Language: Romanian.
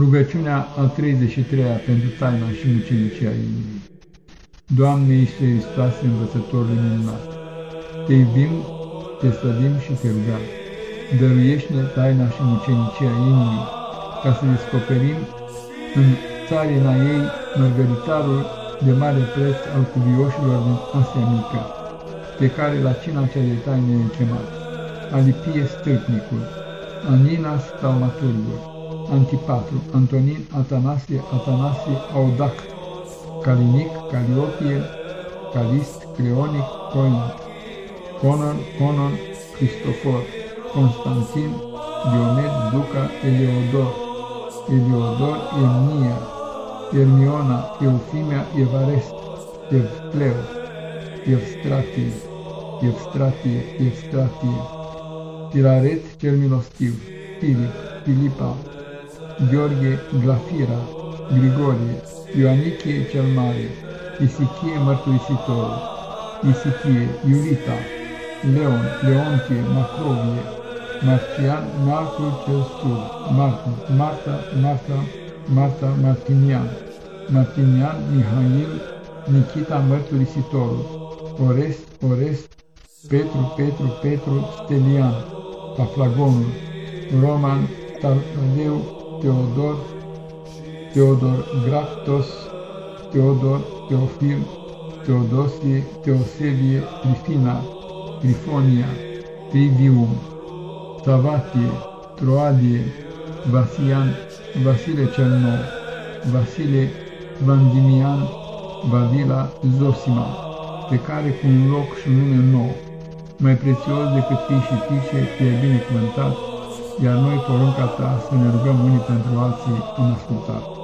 Rugăciunea a 33-a pentru taina și mucenicia inimii. Doamne Iisuse Hristoase, învățătorul minunat, Te iubim, Te slăvim și Te rugăm. Dăruiește-ne taina și mucenicia inimii, ca să descoperim în țarina ei mărgăritarul de mare preț al cuvioșilor din Asia Mică, pe care la cina cea de taine e chemat, Alipie Stâlpnicul, Aninas Talmaturgul, Antipatru, Antonin, Atanasie, Atanasie, Audact, Calinic, Caliopie, Calist, Creonic, Coinat, Conon, Conon, Cristofor, Constantin, Diomed, Duca, Eleodor, Eleodor, Emnia, Ermiona, Eufimia, Evarest, Evcleu, Evstratie, Evstratie, Evstratie, Tiraret cel milostiv, Filip, Filipa, Gheorghe Glafira, Grigorie, Ioanichie cel Mare, Isichie Mărturisitorul, Isichie, Iulita, Leon, Leontie, Macrovie, Marcian, Marcul cel Stur, Marta, Marta, Marta, Marta, Martinian, Martinian, Mihail, Nikita Mărturisitorul, Orest, Orest, Petru, Petru, Petru, Stelian, Paflagonul, Roman, Taleu, Teodor, Teodor Graftos, Teodor, Teofil, Teodosie, Teosebie, Trifina, Trifonia, Trivium, Savatie, Troadie, Vasian, Vasile cel Nou, Vasile Vandimian, Vavila Zosima, pe care cu un loc și un nume nou, mai prețios decât fii și fiice, te-ai binecuvântat, iar noi porunca ta să ne rugăm unii pentru alții în ascultat.